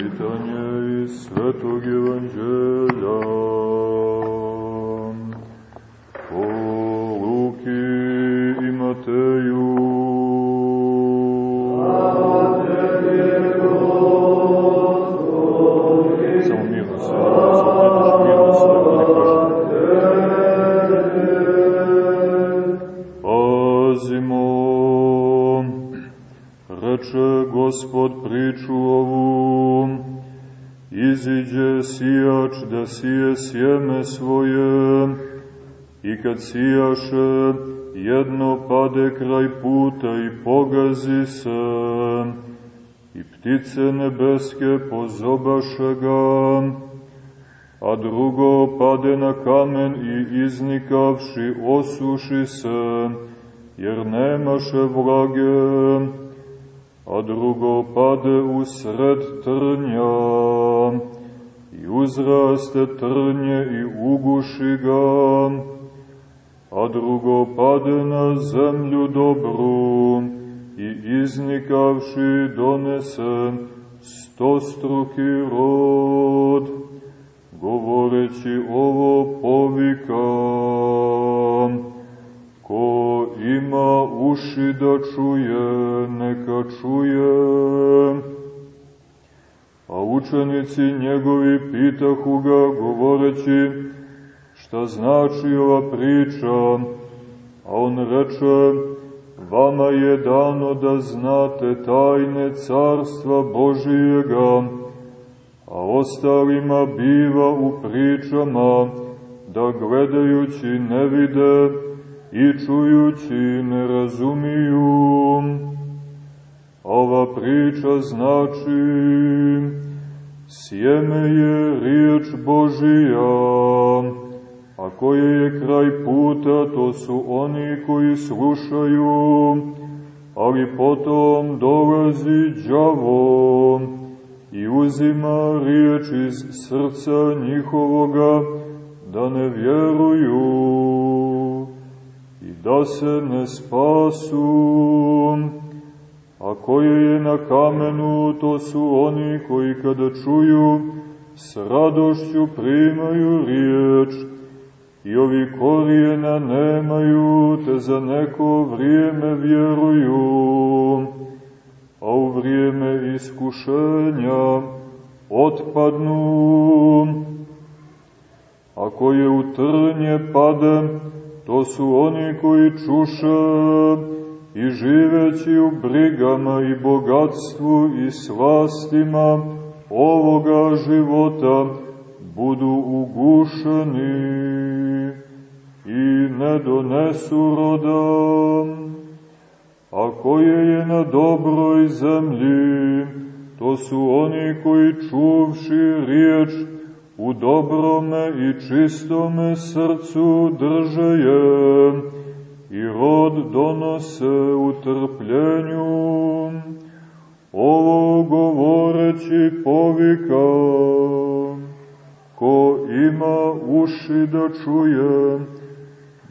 Čitanje iz Svetog Evanđelja. Po sije sjeme svoje, i kad sijaše, jedno pade kraj puta i pogazi se, i ptice nebeske pozobaše ga, a drugo pade na kamen i iznikavši osuši se, jer nemaše vlage, a drugo pade u sred trnja i uzraste trnje i uguši ga, a drugo pade na zemlju dobru i iznikavši donese stostruki rod, govoreći ovo povikam, Ko ima uši da čuje, neka čuje. A učenici njegovi pitahu ga govoreći šta znači ova priča, a on reče, vama je dano da znate tajne carstva Božijega, a ostalima biva u pričama da gledajući ne vide, i čujući ne razumiju. Ova priča znači sjeme je riječ Božija, a koje je kraj puta, to su oni koji slušaju, ali potom dolazi đavo i uzima riječ iz srca njihovoga, da ne vjeruju da se ne spasu, a koje je na kamenu, to su oni koji kada čuju, s radošću primaju riječ, i ovi korijena nemaju, te za neko vrijeme vjeruju, a u vrijeme iskušenja otpadnu, a koje u trnje pade, To su oni koji čuše i živeći u brigama i bogatstvu i slastima ovoga života budu ugušeni i ne donesu roda. A koje je na dobroj zemlji, to su oni koji čuvši riječ u dobrome i čistome srcu drže je i rod donose u trpljenju. Ovo govoreći povika, ko ima uši da čuje,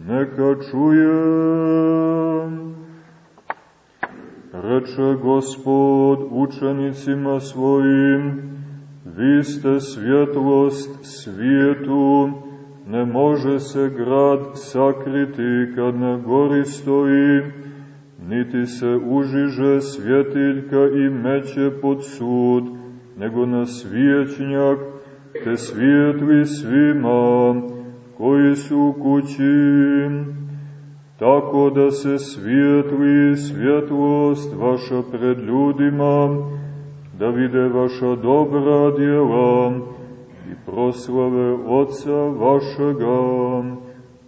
neka čuje. Reče Gospod učenicima svojim, Vi ste svjetlost svijetu, ne može se grad sakriti kad na gori stoji, niti se užiže svjetiljka i meće pod sud, nego na svijećnjak, te svijetli svima koji su u kući, tako da se svijetli svjetlost vaša pred ljudima, da vide vaša dobra djela i proslave Otca vašega,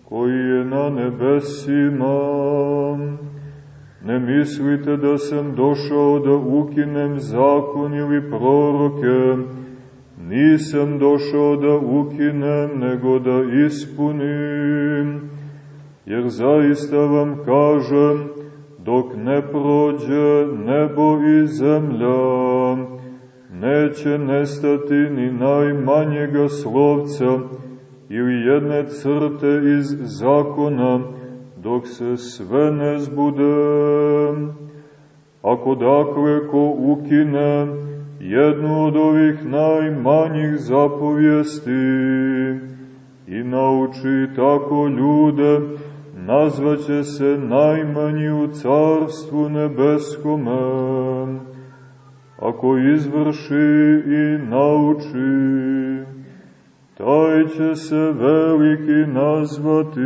koji je na nebesima. Ne mislite da sam došao da ukinem zakon ili proroke, nisam došao da ukinem, nego da ispunim. Jer zaista vam kažem, dok ne prođe nebo i zemlja, neće nestati ni najmanjega slovca ili jedne crte iz zakona, dok se sve ne zbude. Ako dakle ko ukine jednu od ovih najmanjih zapovijesti i nauči tako ljude, nazvaće se najmanji u carstvu nebeskome. Ako izvrši i nauči, taj će se veliki nazvati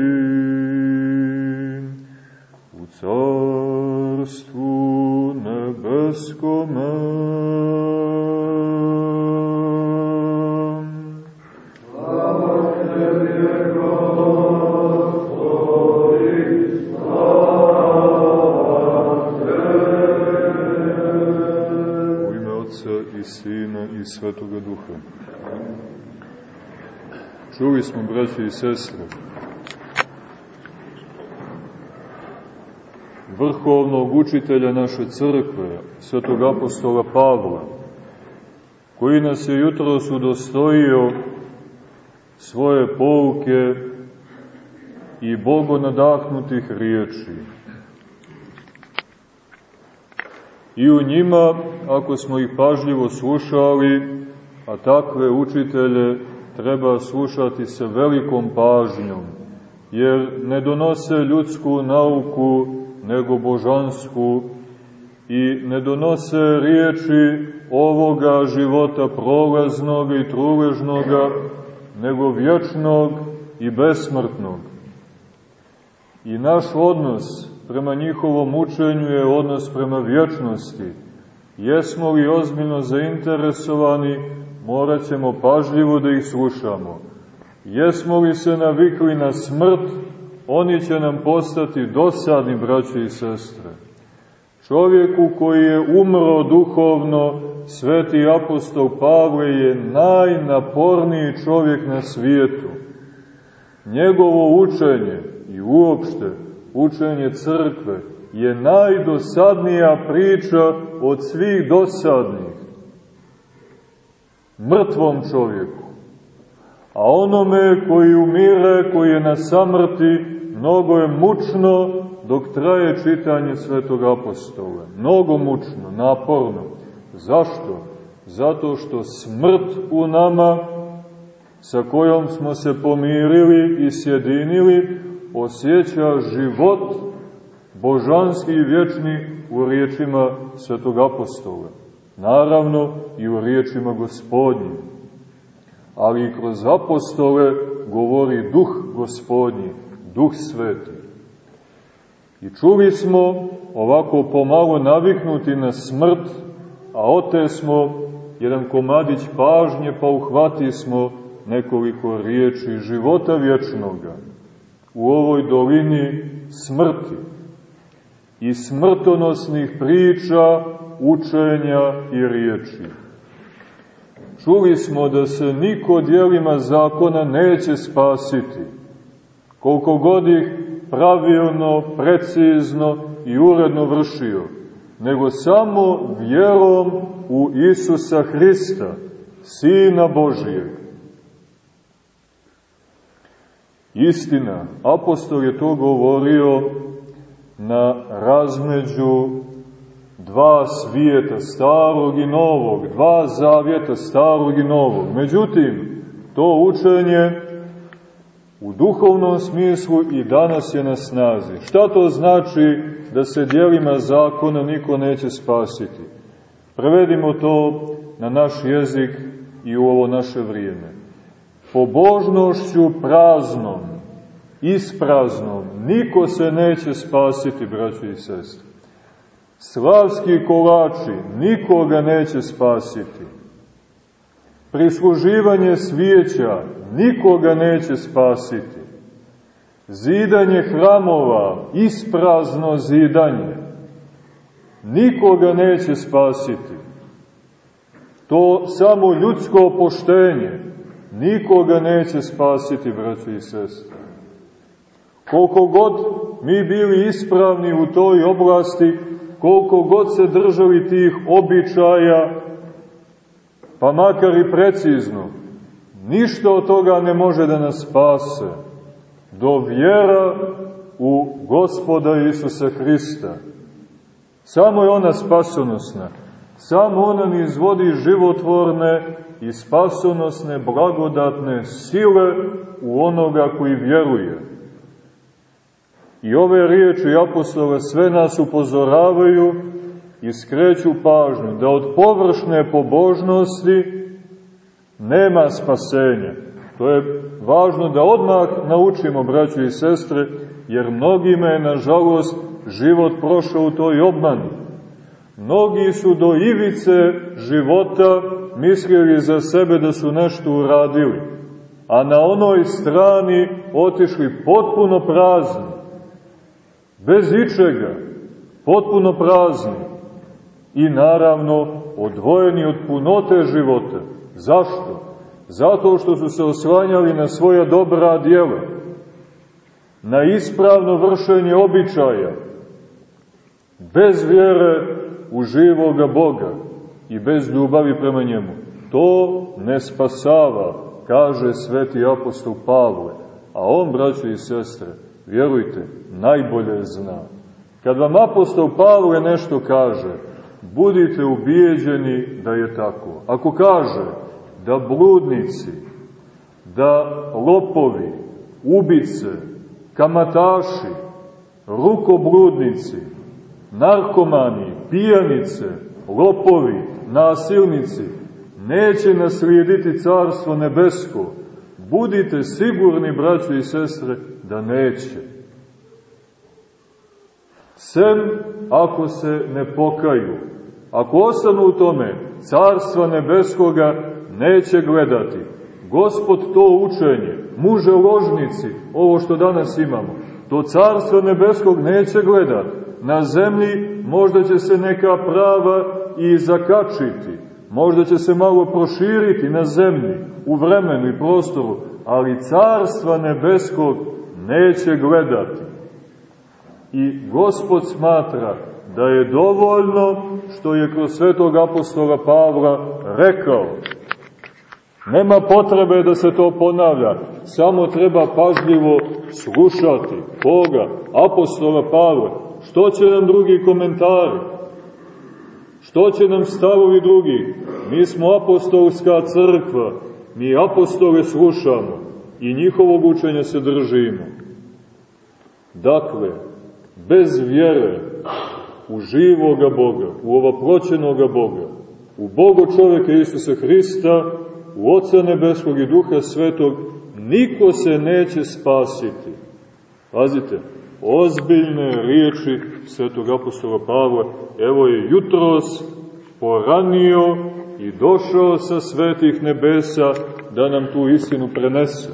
u carstvu nebeskome. Svetoga Duha. Čuli smo, braće i sestre, vrhovnog učitelja naše crkve, svetog apostola Pavla, koji nas je jutro sudostojio svoje pouke i Bogo nadahnutih riječi. I u njima, ako smo ih pažljivo slušali, a takve učitelje treba slušati sa velikom pažnjom, jer ne donose ljudsku nauku, nego božansku, i ne donose riječi ovoga života prolaznog i truležnoga, nego vječnog i besmrtnog. I naš odnos prema njihovom učenju je odnos prema vječnosti. Jesmo li ozbiljno zainteresovani, morat ćemo pažljivo da ih slušamo. Jesmo li se navikli na smrt, oni će nam postati dosadni, braći i sestre. Čovjeku koji je umro duhovno, sveti apostol Pavle je najnaporniji čovjek na svijetu. Njegovo učenje i uopšte učenje crkve je najdosadnija priča od svih dosadnih. Mrtvom čovjeku. A onome koji umire, koji je na samrti, mnogo je mučno dok traje čitanje svetog apostola. Mnogo mučno, naporno. Zašto? Zato što smrt u nama, sa kojom smo se pomirili i sjedinili, osjeća život božanski i vječni u riječima svetog apostola. Naravno i u riječima gospodnjim. Ali i kroz apostole govori duh gospodnji, duh sveti. I čuli smo ovako pomalo naviknuti na smrt, a ote smo jedan komadić pažnje pa uhvati smo nekoliko riječi života vječnoga u ovoj dolini smrti i smrtonosnih priča, učenja i riječi. Čuli smo da se niko dijelima zakona neće spasiti, koliko god ih pravilno, precizno i uredno vršio, nego samo vjerom u Isusa Hrista, Sina Božijeg Istina, apostol je to govorio na razmeđu dva svijeta, starog i novog, dva zavjeta, starog i novog. Međutim, to učenje u duhovnom smislu i danas je na snazi. Šta to znači da se dijelima zakona niko neće spasiti? Prevedimo to na naš jezik i u ovo naše vrijeme pobožnošću praznom, ispraznom, niko se neće spasiti, braći i sestri. Slavski kolači, nikoga neće spasiti. Prisluživanje svijeća, nikoga neće spasiti. Zidanje hramova, isprazno zidanje, nikoga neće spasiti. To samo ljudsko poštenje, nikoga neće spasiti, braći i sestre. Koliko god mi bili ispravni u toj oblasti, koliko god se držali tih običaja, pa makar i precizno, ništa od toga ne može da nas spase do vjera u gospoda Isusa Hrista. Samo je ona spasonosna. Samo on nam izvodi životvorne i spasonosne, blagodatne sile u onoga koji vjeruje. I ove riječi apostola sve nas upozoravaju i skreću pažnju da od površne pobožnosti nema spasenja. To je važno da odmah naučimo, braćo i sestre, jer mnogima je, nažalost, život prošao u toj obmani. Mnogi su do ivice života mislili za sebe da su nešto uradili, a na onoj strani otišli potpuno prazni, bez ičega, potpuno prazni i naravno odvojeni od punote života. Zašto? Zato što su se oslanjali na svoja dobra djela, na ispravno vršenje običaja, bez vjere u živoga Boga i bez ljubavi prema njemu. To ne spasava, kaže sveti apostol Pavle, a on, braćo i sestre, vjerujte, najbolje zna. Kad vam apostol Pavle nešto kaže, budite ubijeđeni da je tako. Ako kaže da bludnici, da lopovi, ubice, kamataši, rukobludnici, narkomani, pijanice, lopovi, nasilnici, neće naslijediti carstvo nebesko. Budite sigurni, braćo i sestre, da neće. Sem ako se ne pokaju, ako ostanu u tome, carstva nebeskoga neće gledati. Gospod to učenje, muže ložnici, ovo što danas imamo, to carstvo nebeskog neće gledati. Na zemlji možda će se neka prava i zakačiti, možda će se malo proširiti na zemlji, u vremenu i prostoru, ali carstva nebeskog neće gledati. I Gospod smatra da je dovoljno što je kroz svetog apostola Pavla rekao. Nema potrebe da se to ponavlja, samo treba pažljivo slušati. Koga? Apostola Pavla. Što će nam drugi komentari? Što će nam stavovi drugi? Mi smo apostolska crkva, mi apostole slušamo i njihovog učenja se držimo. Dakle, bez vjere u živoga Boga, u ovoproćenoga Boga, u Bogo čoveka Isusa Hrista, u Oca Nebeskog i Duha Svetog, niko se neće spasiti. Pazite, ozbiljne riječi Svetog apostola Pavla, evo je jutros poranio i došao sa svetih nebesa da nam tu istinu prenese,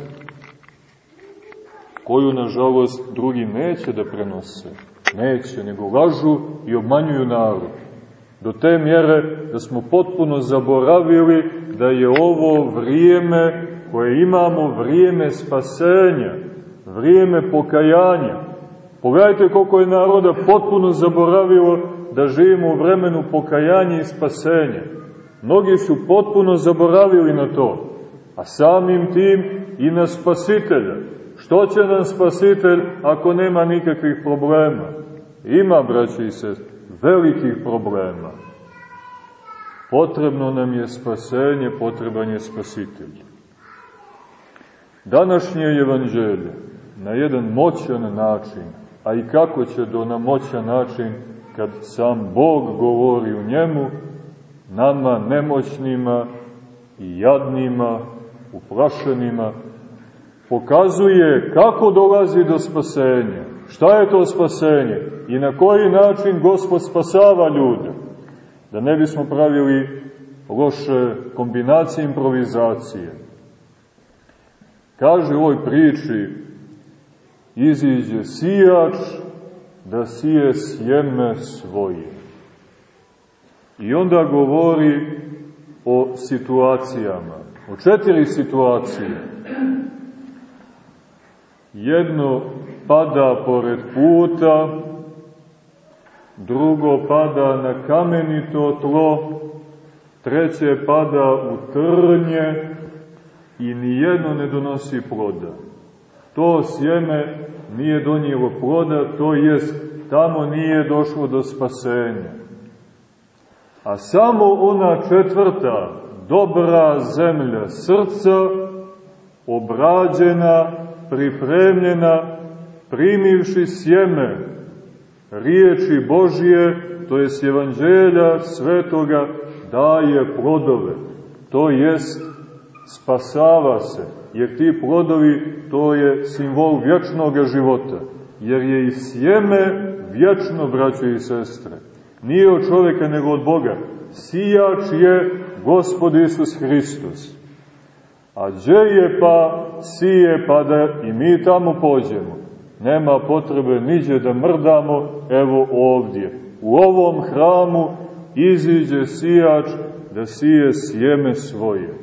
koju, nažalost, drugi neće da prenose. Neće, nego lažu i obmanjuju narod. Do te mjere da smo potpuno zaboravili da je ovo vrijeme koje imamo, vrijeme spasenja, vrijeme pokajanja. Pogledajte koliko je naroda potpuno zaboravilo da živimo u vremenu pokajanja i spasenja. Mnogi su potpuno zaboravili na to, a samim tim i na spasitelja. Što će nam spasitelj ako nema nikakvih problema? Ima, braći i velikih problema. Potrebno nam je spasenje, potreban je spasitelj. Današnje evanđelje na jedan moćan način, a i kako će do na moćan način kad sam Bog govori u njemu, nama nemoćnima i jadnima, uplašenima, pokazuje kako dolazi do spasenja, šta je to spasenje i na koji način Gospod spasava ljude, da ne bismo pravili loše kombinacije improvizacije. Kaže u ovoj priči, iziđe sijač da sije sjeme svoje. I onda govori o situacijama, o četiri situacije. Jedno pada pored puta, drugo pada na kamenito tlo, treće pada u trnje i nijedno ne donosi ploda. To sjeme nije donijelo ploda, to jest tamo nije došlo do spasenja. A samo ona četvrta, dobra zemlja srca, obrađena, pripremljena, primivši sjeme riječi Božije, to je evanđelja svetoga, daje plodove. To jest, spasava se, jer ti plodovi, to je simbol vječnog života, jer je i sjeme vječno, braćo i sestre. Nije od čoveka, nego od Boga. Sijač je Gospod Isus Hristos. A gdje je pa sije pa da i mi tamo pođemo? Nema potrebe niđe da mrdamo, evo ovdje. U ovom hramu iziđe sijač da sije sjeme svoje.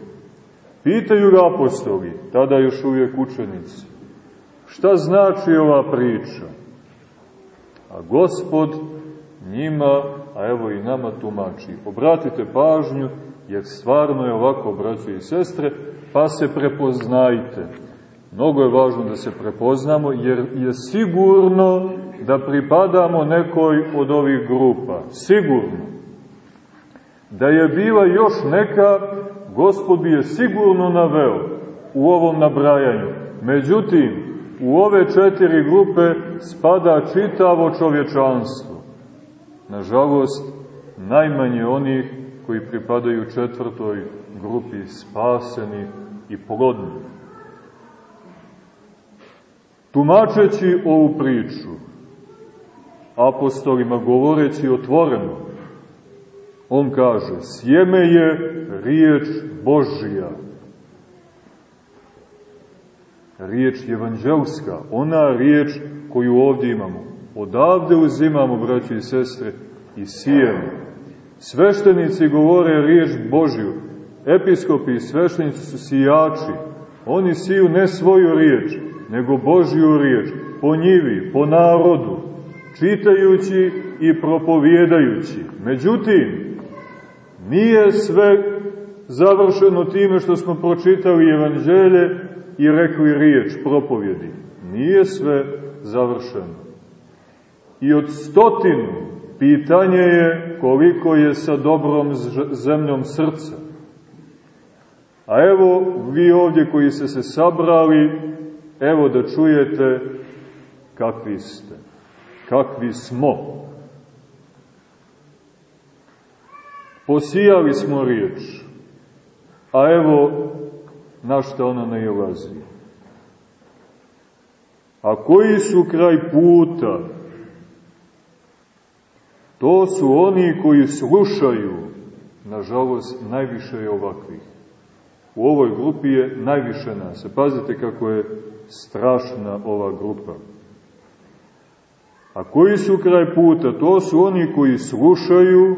Pitaju ga apostoli, tada još uvijek učenici, šta znači ova priča? A gospod njima, a evo i nama tumači. Obratite pažnju, jer stvarno je ovako, braće i sestre, pa se prepoznajte. Mnogo je važno da se prepoznamo, jer je sigurno da pripadamo nekoj od ovih grupa. Sigurno. Da je bila još neka, Gospod bi je sigurno naveo u ovom nabrajanju. Međutim, u ove četiri grupe spada čitavo čovječanstvo. Nažalost, najmanje onih koji pripadaju četvrtoj grupi spaseni i plodni. Tumačeći ovu priču, apostolima govoreći otvoreno, on kaže, sjeme je riječ Božija. Riječ evanđelska, ona riječ koju ovdje imamo. Odavde uzimamo, braći i sestre, i sijemo. Sveštenici govore riječ Božju, episkopi i sveštenici su sijači. Oni siju ne svoju riječ, nego Božju riječ, po njivi, po narodu, čitajući i propovjedajući. Međutim, nije sve završeno time što smo pročitali evanđelje i rekli riječ, propovjedi. Nije sve završeno. I od stotinu pitanje je koliko je sa dobrom zemljom srca. A evo vi ovdje koji ste se sabrali, evo da čujete kakvi ste, kakvi smo. Posijali smo riječ, a evo na šta ona najelazi. A koji su kraj puta? To su oni koji slušaju, nažalost, najviše je ovakvih. U ovoj grupi je najviše nas. Pazite kako je strašna ova grupa. A koji su kraj puta? To su oni koji slušaju,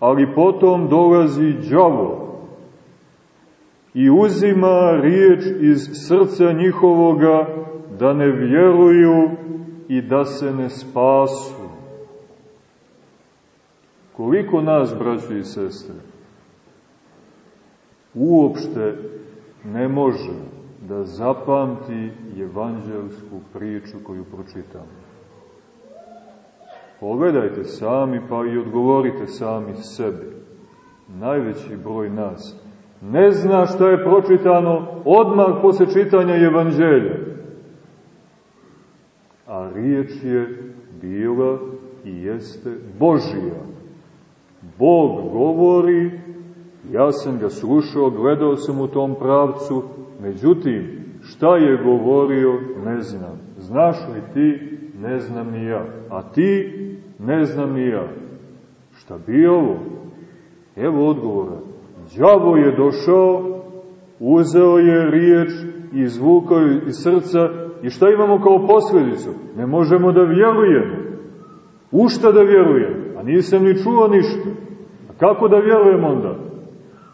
ali potom dolazi đavo i uzima riječ iz srca njihovoga da ne vjeruju i da se ne spasu. Koliko nas, braći i sestre, uopšte ne može da zapamti evanđelsku priču koju pročitamo. Pogledajte sami pa i odgovorite sami sebi. Najveći broj nas ne zna šta je pročitano odmah posle čitanja evanđelja. A riječ je bila i jeste Božija. Bog govori, ja sam ga slušao, gledao sam u tom pravcu, međutim, šta je govorio, ne znam. Znaš li ti, ne znam ni ja. A ti, ne znam ni ja. Šta bi ovo? Evo odgovora. Đavo je došao, uzeo je riječ izvukao iz srca i šta imamo kao posljedicu? Ne možemo da vjerujemo. U šta da vjerujem? A nisam ni čuo ništa. Kako da vjerujem onda?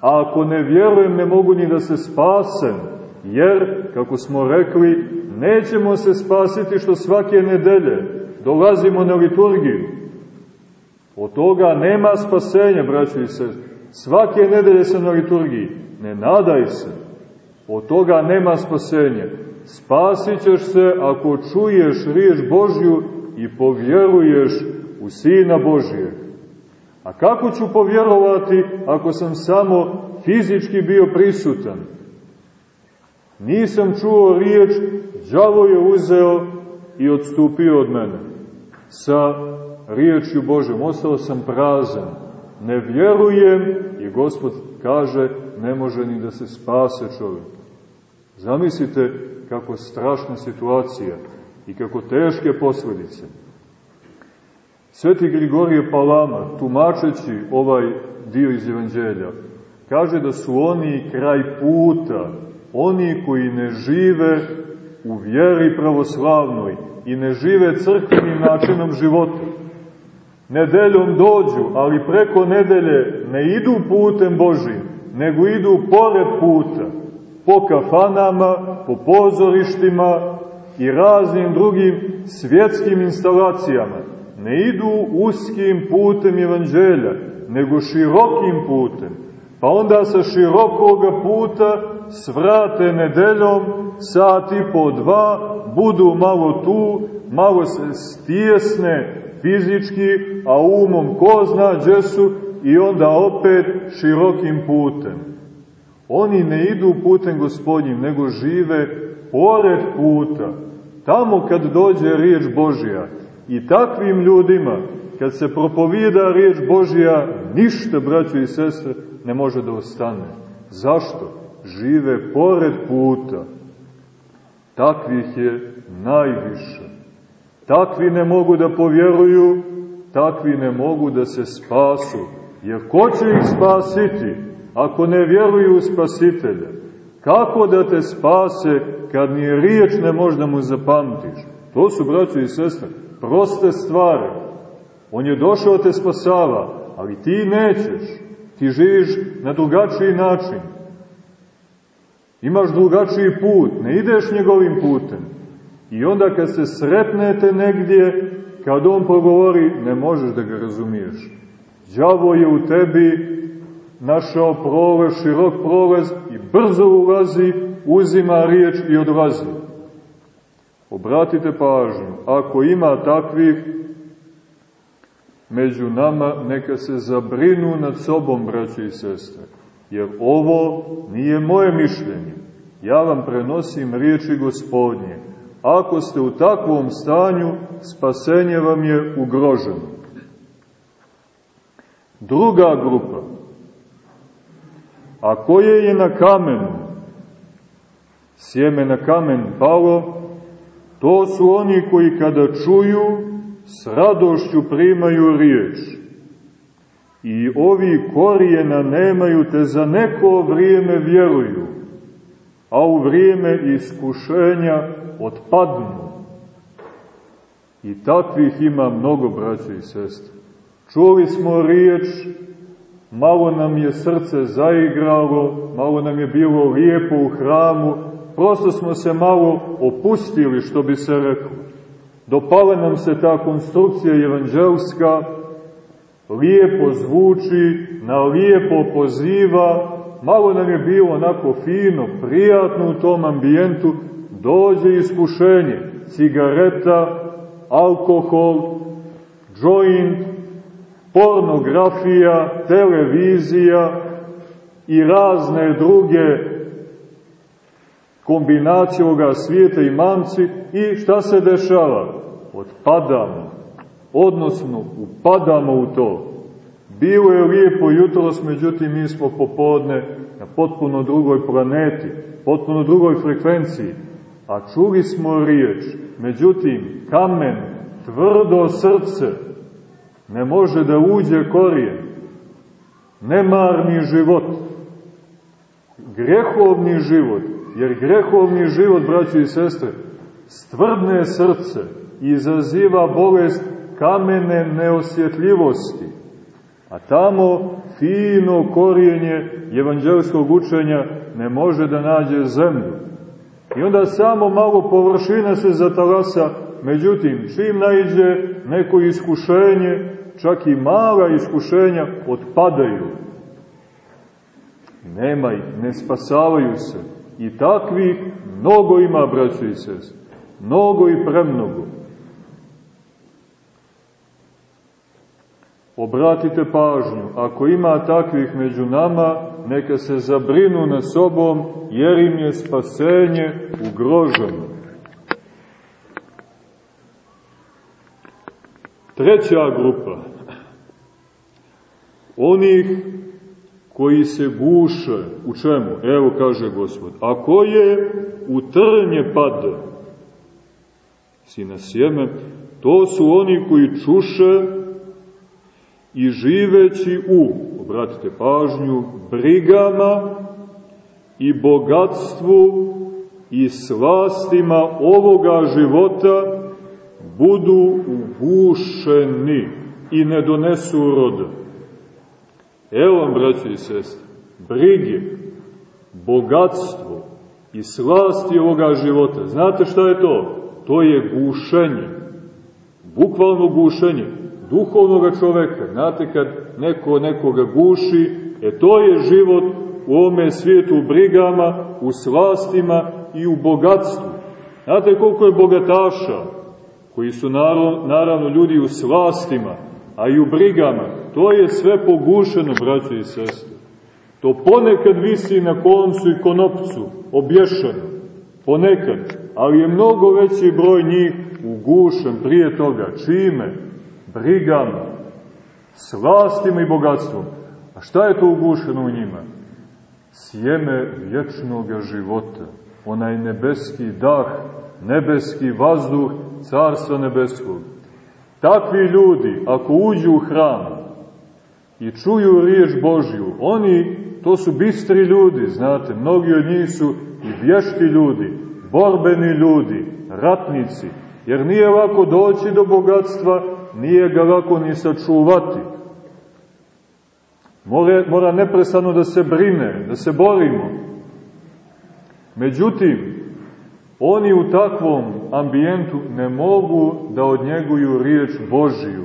A ako ne vjerujem, ne mogu ni da se spasem, jer, kako smo rekli, nećemo se spasiti što svake nedelje dolazimo na liturgiju. Od toga nema spasenja, braći i sestri. Svake nedelje sam na liturgiji. Ne nadaj se. Od toga nema spasenja. Spasit ćeš se ako čuješ riječ Božju i povjeruješ u Sina Božijeg. A kako ću povjerovati ako sam samo fizički bio prisutan? Nisam čuo riječ, đavo je uzeo i odstupio od mene. Sa riječju Božem ostao sam prazan. Ne vjerujem i Gospod kaže ne može ni da se spase čovjek. Zamislite kako strašna situacija i kako teške posljedice. Sveti Grigorije Palama, tumačeći ovaj dio iz Evanđelja, kaže da su oni kraj puta, oni koji ne žive u vjeri pravoslavnoj i ne žive crkvenim načinom života. Nedeljom dođu, ali preko nedelje ne idu putem Božim, nego idu pored puta, po kafanama, po pozorištima i raznim drugim svjetskim instalacijama. Ne idu uskim putem evanđelja, nego širokim putem. Pa onda sa širokoga puta svrate nedeljom, sat i po dva, budu malo tu, malo se stijesne fizički, a umom ko zna gdje su i onda opet širokim putem. Oni ne idu putem gospodnjim, nego žive pored puta. Tamo kad dođe riječ Božija i takvim ljudima, kad se propovida riječ Božija, ništa, braćo i sestre, ne može da ostane. Zašto? Žive pored puta. Takvih je najviše. Takvi ne mogu da povjeruju, takvi ne mogu da se spasu. Jer ko će ih spasiti ako ne vjeruju u spasitelja? Kako da te spase kad ni riječ ne možda mu zapamtiš? To su, braćo i sestre, proste stvari. On je došao te spasava, ali ti nećeš. Ti živiš na drugačiji način. Imaš drugačiji put, ne ideš njegovim putem. I onda kad se sretnete negdje, kad on progovori, ne možeš da ga razumiješ. Đavo je u tebi našao prolaz, širok prolaz i brzo ulazi, uzima riječ i odlazi. Obratite pažnju, ako ima takvih među nama, neka se zabrinu nad sobom, braći i sestre, jer ovo nije moje mišljenje. Ja vam prenosim riječi gospodnje. Ako ste u takvom stanju, spasenje vam je ugroženo. Druga grupa, a koje je na kamenu, sjeme na kamen palo, to su oni koji kada čuju, s radošću primaju riječ. I ovi korijena nemaju te za neko vrijeme vjeruju, a u vrijeme iskušenja otpadnu. I takvih ima mnogo, braća i sestre. Čuli smo riječ, malo nam je srce zaigralo, malo nam je bilo lijepo u hramu, prosto smo se malo opustili, što bi se reklo. Dopala nam se ta konstrukcija evanđelska, lijepo zvuči, na lijepo poziva, malo nam je bilo onako fino, prijatno u tom ambijentu, dođe iskušenje, cigareta, alkohol, joint, pornografija, televizija i razne druge kombinacije ovoga svijeta i mamci i šta se dešava? Odpadamo, odnosno upadamo u to. Bilo je lijepo jutros, međutim mi smo popodne na potpuno drugoj planeti, potpuno drugoj frekvenciji, a čuli smo riječ, međutim kamen, tvrdo srce, ne može da uđe korijen, nemarni život, grehovni život, jer grehovni život, braći i sestre, stvrdne srce izaziva bolest kamene neosjetljivosti, a tamo fino korijenje evanđelskog učenja ne može da nađe zemlju. I onda samo malo površina se zatalasa, međutim, čim najđe neko iskušenje, čak i mala iskušenja odpadaju. Nema ih, ne spasavaju se. I takvih mnogo ima, braćo i sest. Mnogo i premnogo. obratite pažnju, ako ima takvih među nama, neka se zabrinu na sobom, jer im je spasenje ugroženo. Treća grupa, onih koji se guše, u čemu? Evo kaže Gospod, a koje u trnje pade, si na sjeme, to su oni koji čuše i živeći u, obratite pažnju, brigama i bogatstvu i slastima ovoga života budu ugušeni i ne donesu roda. Evo vam, braći i sestre, brige, bogatstvo i slasti ovoga života. Znate šta je to? To je gušenje. Bukvalno gušenje duhovnog čoveka. Znate kad neko nekoga guši, e to je život u ovome svijetu u brigama, u slastima i u bogatstvu. Znate koliko je bogataša, koji su naravno, naravno ljudi u slastima, a i u brigama. To je sve pogušeno, braće i sestre. To ponekad visi na koncu i konopcu, obješeno. Ponekad. Ali je mnogo veći broj njih ugušen prije toga. Čime? Brigama. Slastima i bogatstvom. A šta je to ugušeno u njima? Sjeme vječnog života. Onaj nebeski dah, nebeski vazduh, carstva nebeskog Takvi ljudi, ako uđu u hram i čuju riječ Božju, oni, to su bistri ljudi, znate, mnogi od njih su i vješti ljudi, borbeni ljudi, ratnici, jer nije lako doći do bogatstva, nije ga lako ni sačuvati. Mora, mora neprestano da se brine, da se borimo. Međutim, Oni u takvom ambijentu ne mogu da odnjeguju riječ Božiju,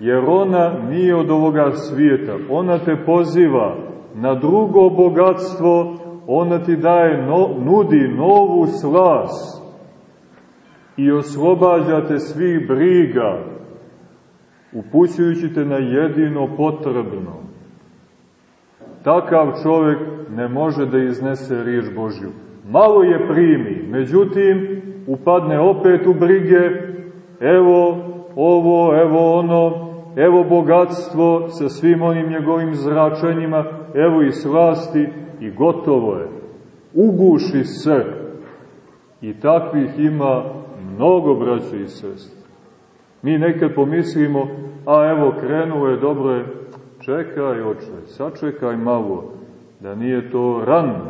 jer ona nije od ovoga svijeta. Ona te poziva na drugo bogatstvo, ona ti daje, no, nudi novu slas i oslobađate svih briga, upućujući te na jedino potrebno. Takav čovjek ne može da iznese riječ Božju malo je primi, međutim, upadne opet u brige, evo ovo, evo ono, evo bogatstvo sa svim onim njegovim zračenjima, evo i slasti i gotovo je. Uguši se. I takvih ima mnogo braća i sestre. Mi nekad pomislimo, a evo krenuo je, dobro je, čekaj oče, sačekaj malo, da nije to rano,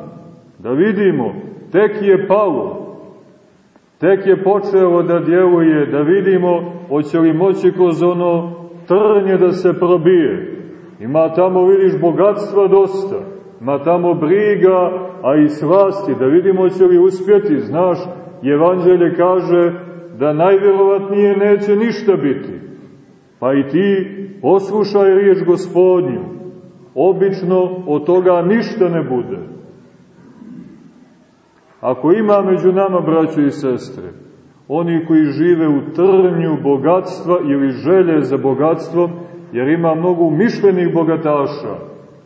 da vidimo, tek je palo, tek je počelo da djeluje, da vidimo hoće li moći kroz ono trnje da se probije. Ima tamo, vidiš, bogatstva dosta, ima tamo briga, a i slasti, da vidimo će li uspjeti. Znaš, Evanđelje kaže da najvjerovatnije neće ništa biti. Pa i ti poslušaj riječ gospodnju. Obično od toga ništa ne bude. Ako ima među nama, braćo i sestre, oni koji žive u trnju bogatstva ili želje za bogatstvom, jer ima mnogo umišljenih bogataša,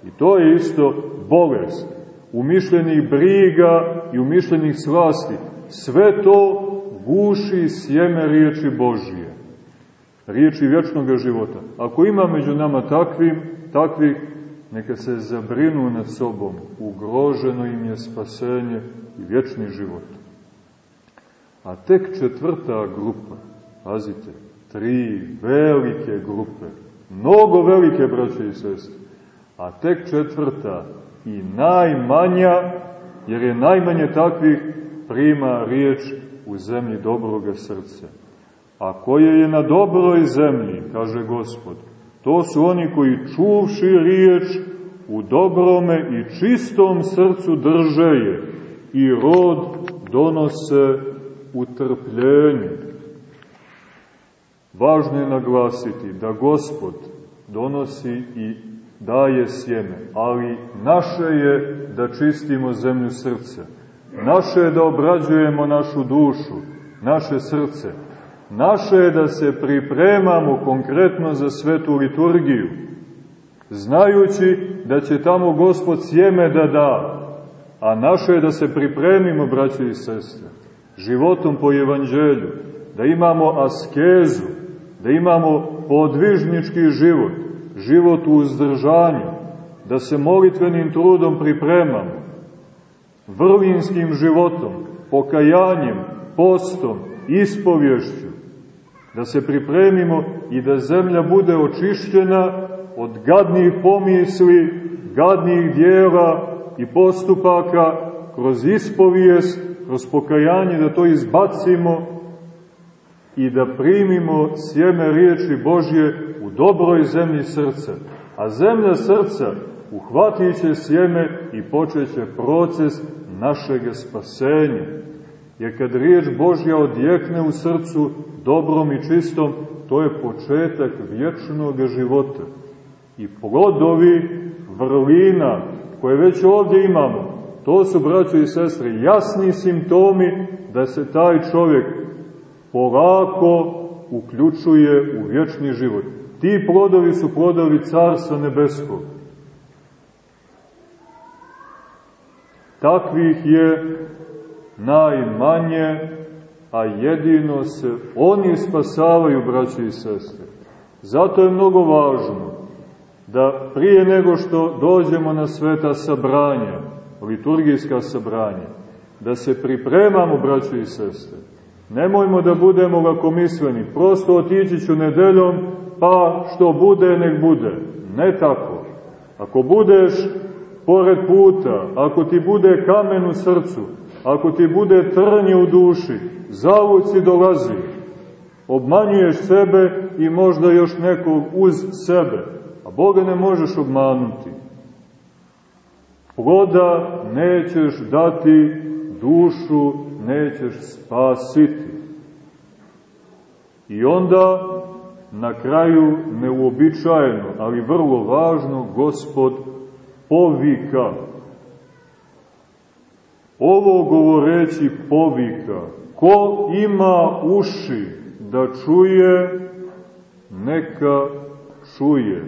i to je isto bolest, umišljenih briga i umišljenih slasti, sve to guši sjeme riječi Božije, riječi vječnog života. Ako ima među nama takvim, takvih, neka se zabrinu nad sobom, ugroženo im je spasenje i vječni život. A tek četvrta grupa, pazite, tri velike grupe, mnogo velike braće i sestre, a tek četvrta i najmanja, jer je najmanje takvih, prima riječ u zemlji dobroga srca. A koje je na dobroj zemlji, kaže Gospod, to su oni koji čuvši riječ u dobrome i čistom srcu drže je, i rod donose u trpljenju. Važno je naglasiti da Gospod donosi i daje sjeme, ali naše je da čistimo zemlju srca. Naše je da obrađujemo našu dušu, naše srce. Naše je da se pripremamo konkretno za svetu liturgiju, znajući da će tamo Gospod sjeme da da, a naše je da se pripremimo, braće i sestre, životom po evanđelju, da imamo askezu, da imamo podvižnički život, život u uzdržanju, da se molitvenim trudom pripremamo, vrlinskim životom, pokajanjem, postom, ispovješću, da se pripremimo i da zemlja bude očišćena od gadnih pomisli, gadnih dijela i postupaka kroz ispovijest, kroz pokajanje, da to izbacimo i da primimo sjeme riječi Božje u dobroj zemlji srca. A zemlja srca uhvatit će sjeme i počeće proces našeg spasenja. Jer kad riječ Božja odjekne u srcu dobrom i čistom, to je početak vječnog života. I plodovi vrlina koje već ovdje imamo, to su, braćo i sestre, jasni simptomi da se taj čovjek polako uključuje u vječni život. Ti plodovi su plodovi Carstva Nebeskog. Takvih je najmanje, a jedino se oni spasavaju, braći i sestre. Zato je mnogo važno da prije nego što dođemo na sveta sabranja, liturgijska sabranja, da se pripremamo, braći i sestre. Nemojmo da budemo lakomisleni, prosto otići ću nedeljom, pa što bude, nek bude. Ne tako. Ako budeš pored puta, ako ti bude kamen u srcu, ako ti bude trnje u duši, zavud si dolazi, obmanjuješ sebe i možda još nekog uz sebe, a Boga ne možeš obmanuti. Ploda nećeš dati, dušu nećeš spasiti. I onda, na kraju, neuobičajeno, ali vrlo važno, gospod povika. Ovo govoreći povika. Ko ima uši da čuje, neka čuje.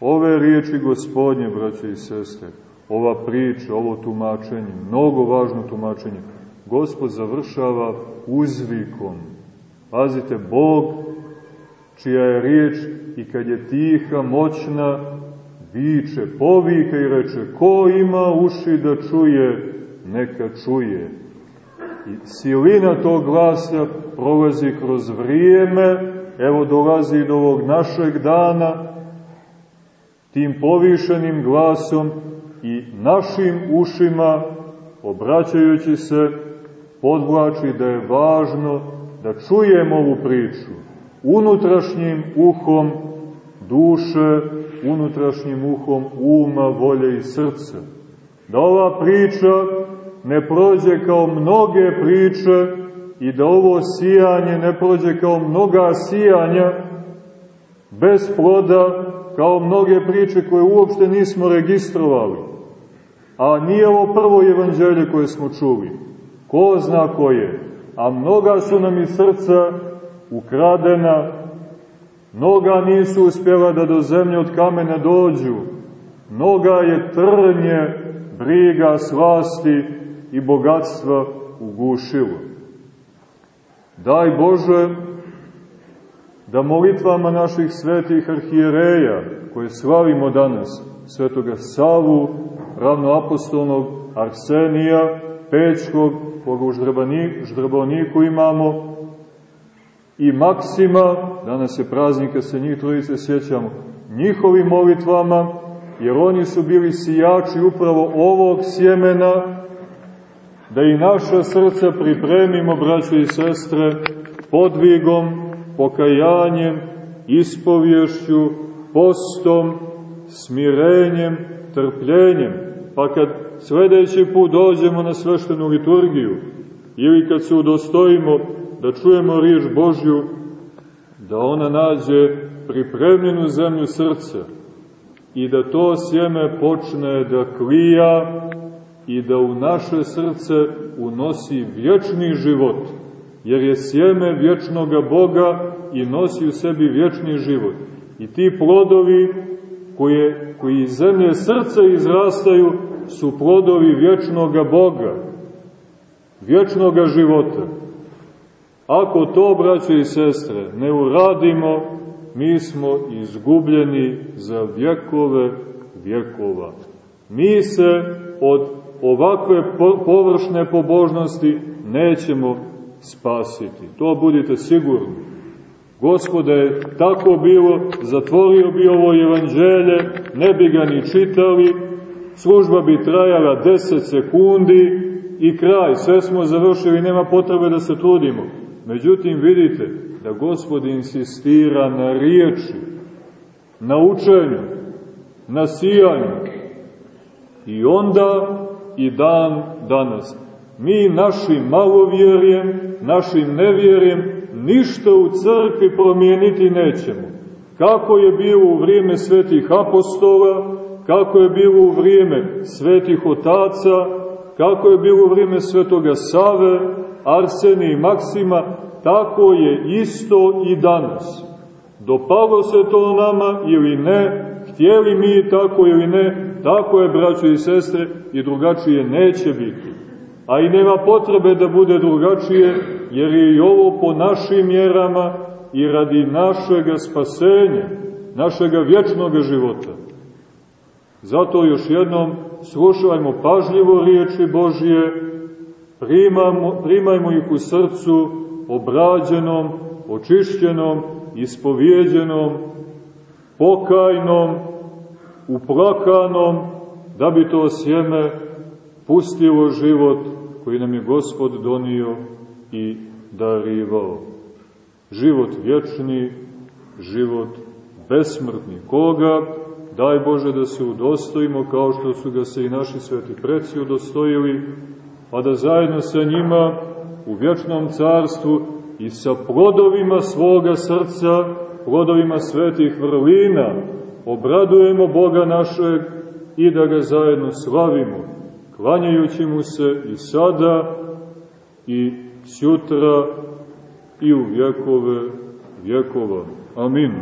Ove riječi gospodnje, braće i sestre, ova priča, ovo tumačenje, mnogo važno tumačenje, Gospod završava uzvikom. Pazite, Bog, čija je riječ i kad je tiha, moćna, viče, povika i reče, ko ima uši da čuje, neka čuje. I silina tog glasa prolazi kroz vrijeme, evo dolazi do ovog našeg dana, tim povišenim glasom i našim ušima, obraćajući se, podvlači da je važno da čujemo ovu priču unutrašnjim uhom duše, unutrašnjim uhom uma, volje i srca. Da ova priča ne prođe kao mnoge priče i da ovo sijanje ne prođe kao mnoga sijanja bez ploda, kao mnoge priče koje uopšte nismo registrovali. A nije ovo prvo evanđelje koje smo čuli. Ko zna ko je? A mnoga su nam iz srca ukradena, mnoga nisu uspjela da do zemlje od kamena dođu, mnoga je trnje, briga, slasti i bogatstva ugušilo. Daj Bože da molitvama naših svetih arhijereja, koje slavimo danas, svetoga Savu, ravnoapostolnog Arsenija, Pećkog, koga u Ždrboniku imamo, i Maksima, danas je praznika, se njih trojice sjećamo, njihovim molitvama, jer oni su bili sijači upravo ovog sjemena, da i naša srca pripremimo, braće i sestre, podvigom, pokajanjem, ispovješću, postom, smirenjem, trpljenjem, pa kad sledeći put dođemo na sveštenu liturgiju, ili kad se udostojimo da čujemo riječ Božju, da ona nađe pripremljenu zemlju srca i da to sjeme počne da klija i da u naše srce unosi vječni život, jer je sjeme vječnoga Boga i nosi u sebi vječni život. I ti plodovi koje, koji iz zemlje srca izrastaju su plodovi vječnoga Boga, vječnoga života. Ako to, braće i sestre, ne uradimo, mi smo izgubljeni za vjekove vjekova. Mi se od ovakve površne pobožnosti nećemo spasiti. To budite sigurni. Gospode, je tako bilo, zatvorio bi ovo evanđelje, ne bi ga ni čitali, služba bi trajala 10 sekundi i kraj, sve smo završili, nema potrebe da se trudimo. Međutim, vidite da Gospod insistira na riječi, na učenju, na sijanju. I onda i dan danas. Mi našim malovjerjem, našim nevjerjem, ništa u crkvi promijeniti nećemo. Kako je bilo u vrijeme svetih apostola, kako je bilo u vrijeme svetih otaca, kako je bilo u vrijeme svetoga Save, Arsene i Maksima, tako je isto i danas. Dopalo se to nama ili ne, htjeli mi tako ili ne, tako je, braćo i sestre, i drugačije neće biti. A i nema potrebe da bude drugačije, jer je i ovo po našim mjerama i radi našega spasenja, našega vječnog života. Zato još jednom slušajmo pažljivo riječi Božije, primamo, primajmo ih u srcu obrađenom, očišćenom, ispovjeđenom, pokajnom, uplakanom, da bi to sjeme pustilo život koji nam je Gospod donio i darivao. Život vječni, život besmrtni. Koga, daj Bože da se udostojimo kao što su ga se i naši sveti preci udostojili, pa da zajedno sa njima u vječnom carstvu i sa plodovima svoga srca, plodovima svetih vrlina, obradujemo Boga našeg i da ga zajedno slavimo, klanjajući mu se i sada i sutra i u vjekove vjekova. Amin.